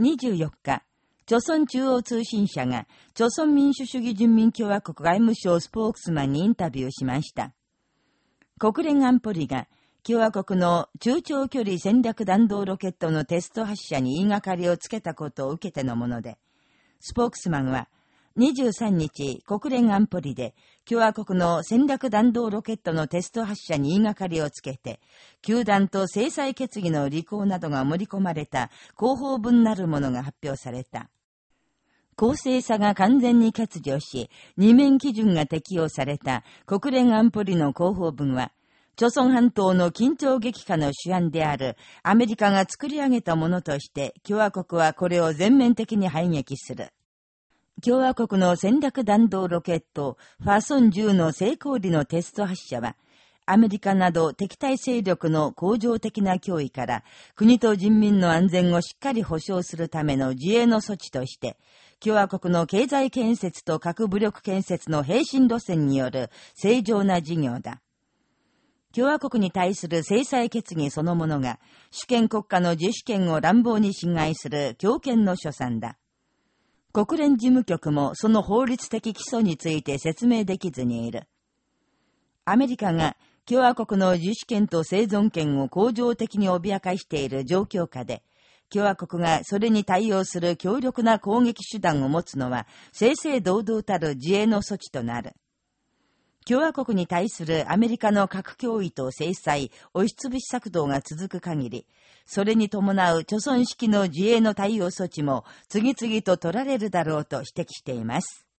24日、朝鮮中央通信社が、朝鮮民主主義人民共和国外務省スポークスマンにインタビューしました。国連安保理が、共和国の中長距離戦略弾道ロケットのテスト発射に言いがかりをつけたことを受けてのもので、スポークスマンは、23日、国連安保理で、共和国の戦略弾道ロケットのテスト発射に言いがかりをつけて、球団と制裁決議の履行などが盛り込まれた広報文なるものが発表された。公正さが完全に欠如し、二面基準が適用された国連安保理の広報文は、朝鮮半島の緊張激化の主案であるアメリカが作り上げたものとして、共和国はこれを全面的に排撃する。共和国の戦略弾道ロケット、ファーソン10の成功裏のテスト発射は、アメリカなど敵対勢力の向上的な脅威から、国と人民の安全をしっかり保障するための自衛の措置として、共和国の経済建設と核武力建設の平身路線による正常な事業だ。共和国に対する制裁決議そのものが、主権国家の自主権を乱暴に侵害する強権の所産だ。国連事務局もその法律的基礎について説明できずにいる。アメリカが共和国の自主権と生存権を恒常的に脅かしている状況下で、共和国がそれに対応する強力な攻撃手段を持つのは、正々堂々たる自衛の措置となる。共和国に対するアメリカの核脅威と制裁、押しつぶし策動が続く限り、それに伴う貯存式の自衛の対応措置も次々と取られるだろうと指摘しています。